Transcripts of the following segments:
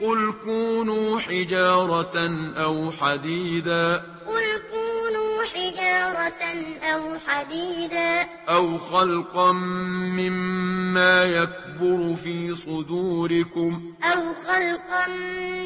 قل كونوا حجارة أو حديدا. قل كونوا حجارة أو حديدا. أو خلقا مما يكبر في صدوركم. أو خلقا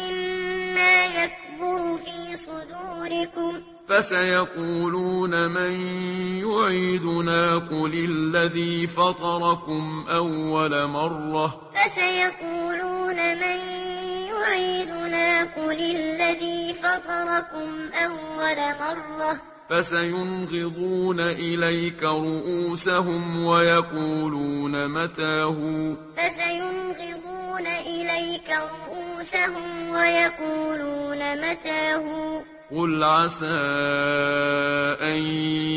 مما يكبر في صدوركم. فسيقولون من يعيدنا قل الذي فطركم أول مرة. فسيقولون من موعدنا قل الذي فطركم أول مرة فسينغضون إليك رؤوسهم ويقولون متاه فسينغضون إليك رؤوسهم ويقولون متاه قل عسى أن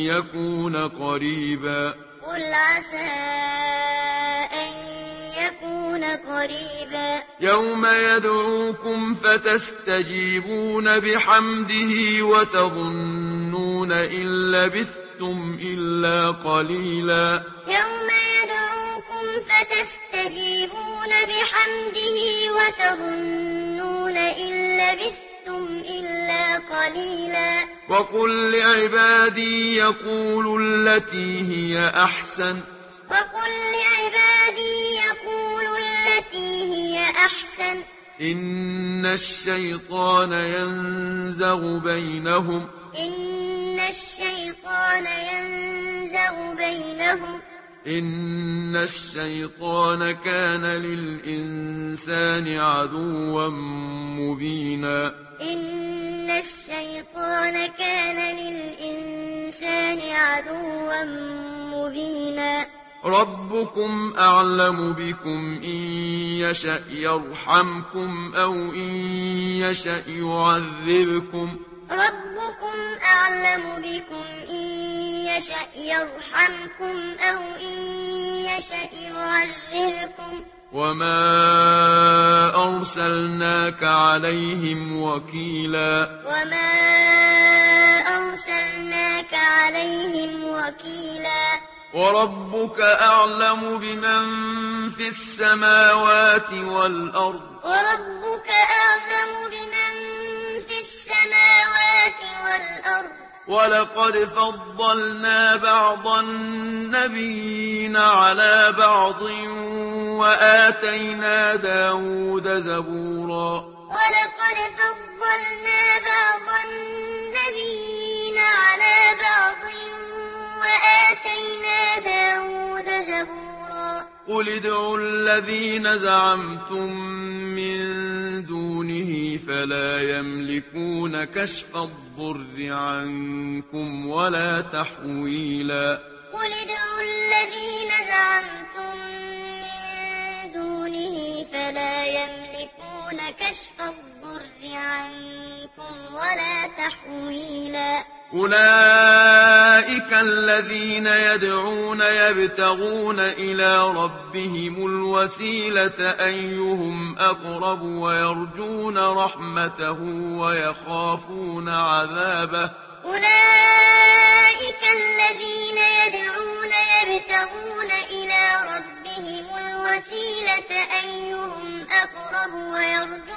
يكون قريبا قل عسى يَكُونَ قَرِيبًا يَوْمَ يَدْعُوكُمْ فَتَسْتَجِيبُونَ بِحَمْدِهِ وَتَظُنُّونَ إِن لَّبِثْتُمْ إِلَّا قَلِيلًا يَوْمَ يَدْعُوكُمْ فَتَسْتَجِيبُونَ بِحَمْدِهِ وَتَظُنُّونَ إِن لَّبِثْتُمْ إِلَّا قَلِيلًا وَقُل لِّعِبَادِي يقول الَّتِي هِيَ أَحْسَنُ وَقُل لعبادي إن الشيطان ينزغ بينهم. إن الشيطان ينزغ بينهم. إن الشيطان كان للإنسان عدوا مبينا. إن الشيطان كان للإنسان عدوا مبينا. ربكم أعلم بكم إن يشأ يرحمكم أو إن يشأ يعذبكم ربكم أعلم بكم إن يشأ يرحمكم أو إن يشأ يعذبكم وما أرسلناك عليهم وكيلا وما أرسلناك عليهم وكيلا وربك أعلم بمن في السماوات والأرض. وربك أعلم بمن في السماوات والأرض. ولقد فضلنا بعض النبيين على بعض وآتينا داود زبورا. ولقد فضلنا بعض النبيين على بعض قل ادعوا الذين زعمتم من دونه فلا يملكون كشف الضر عنكم ولا تحويلا. قل ادعوا الذين زعمتم فلا يملكون كشف الضر عنكم ولا تحويلا أولئك الذين يدعون يبتغون إلى ربهم الوسيلة أيهم أقرب ويرجون رحمته ويخافون عذابه. أولئك الذين يدعون يبتغون إلى ربهم الوسيلة أيهم أقرب ويرجون